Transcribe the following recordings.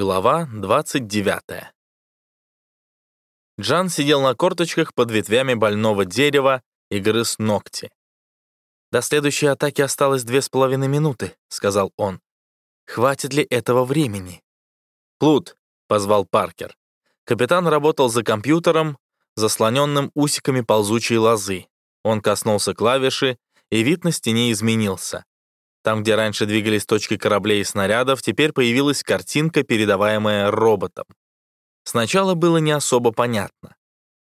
Глава 29. Джан сидел на корточках под ветвями больного дерева и грыз ногти. «До следующей атаки осталось две с половиной минуты», — сказал он. «Хватит ли этого времени?» «Плут», — позвал Паркер. Капитан работал за компьютером, заслоненным усиками ползучей лозы. Он коснулся клавиши, и вид на стене изменился. Там, где раньше двигались точки кораблей и снарядов, теперь появилась картинка, передаваемая роботом. Сначала было не особо понятно.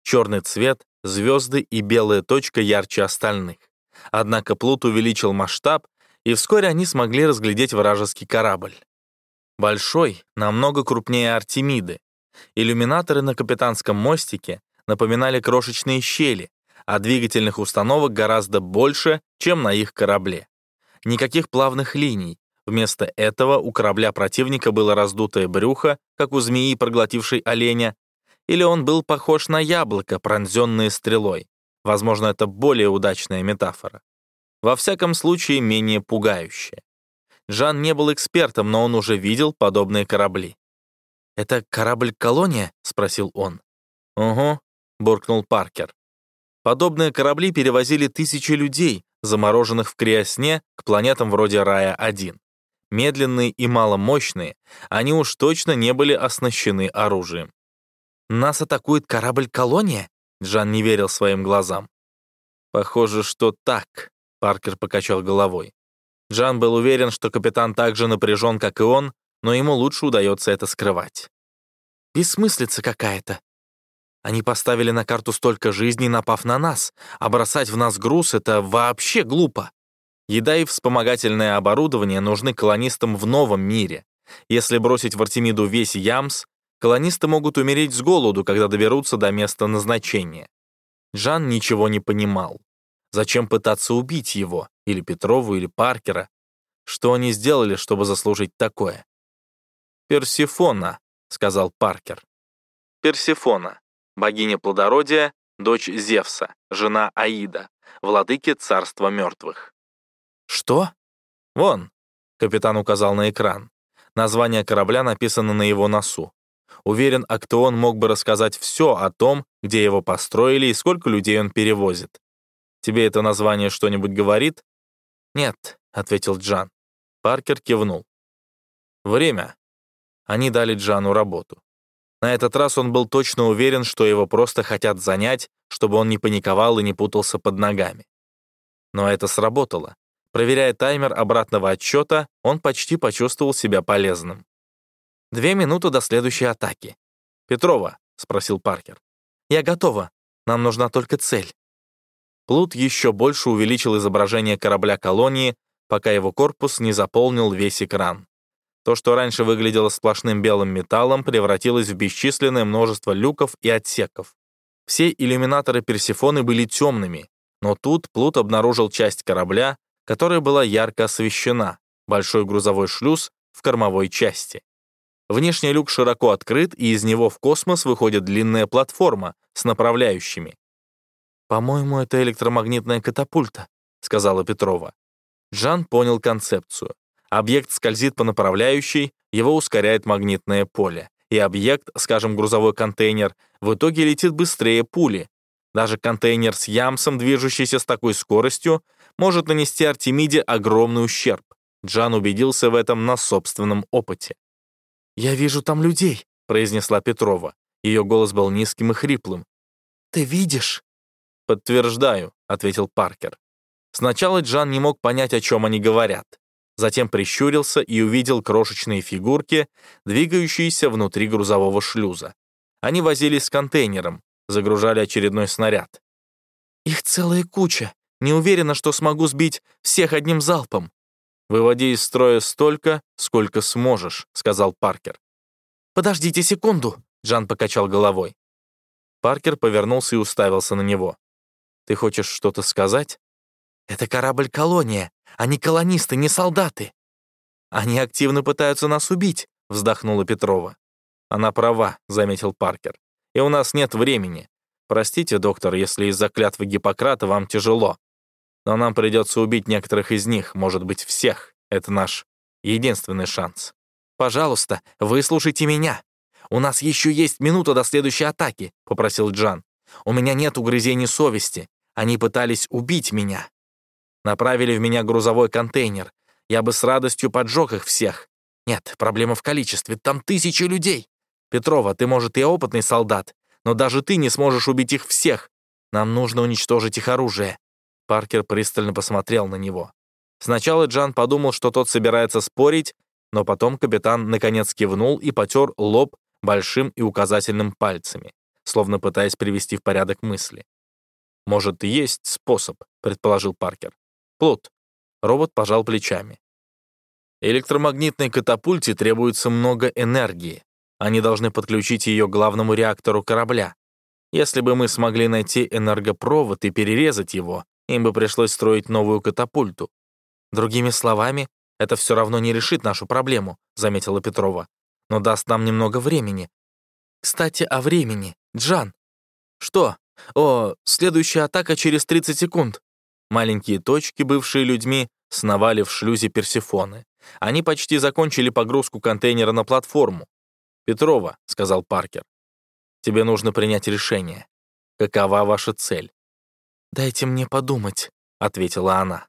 Черный цвет, звезды и белая точка ярче остальных. Однако Плут увеличил масштаб, и вскоре они смогли разглядеть вражеский корабль. Большой, намного крупнее Артемиды. Иллюминаторы на капитанском мостике напоминали крошечные щели, а двигательных установок гораздо больше, чем на их корабле. Никаких плавных линий. Вместо этого у корабля противника было раздутое брюхо, как у змеи, проглотившей оленя, или он был похож на яблоко, пронзенное стрелой. Возможно, это более удачная метафора. Во всяком случае, менее пугающая. Жан не был экспертом, но он уже видел подобные корабли. «Это корабль-колония?» — спросил он. «Угу», — буркнул Паркер. Подобные корабли перевозили тысячи людей, замороженных в криосне к планетам вроде Рая-1. Медленные и маломощные, они уж точно не были оснащены оружием. «Нас атакует корабль-колония?» Джан не верил своим глазам. «Похоже, что так», — Паркер покачал головой. Джан был уверен, что капитан так же напряжен, как и он, но ему лучше удается это скрывать. «Бессмыслица какая-то», они поставили на карту столько жизней, напав на нас, а бросать в нас груз — это вообще глупо. Еда и вспомогательное оборудование нужны колонистам в новом мире. Если бросить в Артемиду весь Ямс, колонисты могут умереть с голоду, когда доберутся до места назначения. Жан ничего не понимал. Зачем пытаться убить его, или Петрову, или Паркера? Что они сделали, чтобы заслужить такое? «Персифона», — сказал Паркер. Персифона богиня плодородия, дочь Зевса, жена Аида, владыки царства мертвых. «Что?» «Вон», — капитан указал на экран. Название корабля написано на его носу. Уверен, Актеон мог бы рассказать все о том, где его построили и сколько людей он перевозит. Тебе это название что-нибудь говорит? «Нет», — ответил Джан. Паркер кивнул. «Время». Они дали Джану работу. На этот раз он был точно уверен, что его просто хотят занять, чтобы он не паниковал и не путался под ногами. Но это сработало. Проверяя таймер обратного отсчета, он почти почувствовал себя полезным. «Две минуты до следующей атаки». «Петрова», — спросил Паркер. «Я готова. Нам нужна только цель». Плут еще больше увеличил изображение корабля колонии, пока его корпус не заполнил весь экран. То, что раньше выглядело сплошным белым металлом, превратилось в бесчисленное множество люков и отсеков. Все иллюминаторы Персифоны были темными, но тут Плут обнаружил часть корабля, которая была ярко освещена, большой грузовой шлюз в кормовой части. Внешний люк широко открыт, и из него в космос выходит длинная платформа с направляющими. «По-моему, это электромагнитная катапульта», — сказала Петрова. Жан понял концепцию. Объект скользит по направляющей, его ускоряет магнитное поле. И объект, скажем, грузовой контейнер, в итоге летит быстрее пули. Даже контейнер с ямсом, движущийся с такой скоростью, может нанести Артемиде огромный ущерб. Джан убедился в этом на собственном опыте. «Я вижу там людей», — произнесла Петрова. Ее голос был низким и хриплым. «Ты видишь?» «Подтверждаю», — ответил Паркер. Сначала Джан не мог понять, о чем они говорят затем прищурился и увидел крошечные фигурки, двигающиеся внутри грузового шлюза. Они возились с контейнером, загружали очередной снаряд. «Их целая куча. Не уверена, что смогу сбить всех одним залпом». «Выводи из строя столько, сколько сможешь», — сказал Паркер. «Подождите секунду», — Джан покачал головой. Паркер повернулся и уставился на него. «Ты хочешь что-то сказать?» «Это корабль-колония. Они колонисты, не солдаты». «Они активно пытаются нас убить», — вздохнула Петрова. «Она права», — заметил Паркер. «И у нас нет времени. Простите, доктор, если из-за клятвы Гиппократа вам тяжело. Но нам придется убить некоторых из них, может быть, всех. Это наш единственный шанс». Пожалуйста, выслушайте меня. У нас еще есть минута до следующей атаки», — попросил Джан. «У меня нет угрызений совести. Они пытались убить меня. Направили в меня грузовой контейнер. Я бы с радостью поджег их всех. Нет, проблема в количестве. Там тысячи людей. Петрова, ты, может, и опытный солдат, но даже ты не сможешь убить их всех. Нам нужно уничтожить их оружие». Паркер пристально посмотрел на него. Сначала Джан подумал, что тот собирается спорить, но потом капитан наконец кивнул и потер лоб большим и указательным пальцами, словно пытаясь привести в порядок мысли. «Может, есть способ», — предположил Паркер. «Плут». Робот пожал плечами. Электромагнитной катапульте требуется много энергии. Они должны подключить ее к главному реактору корабля. Если бы мы смогли найти энергопровод и перерезать его, им бы пришлось строить новую катапульту. Другими словами, это все равно не решит нашу проблему, заметила Петрова, но даст нам немного времени. Кстати, о времени. Джан. Что? О, следующая атака через 30 секунд. Маленькие точки, бывшие людьми, сновали в шлюзе Персифоны. Они почти закончили погрузку контейнера на платформу. «Петрова», — сказал Паркер, — «тебе нужно принять решение. Какова ваша цель?» «Дайте мне подумать», — ответила она.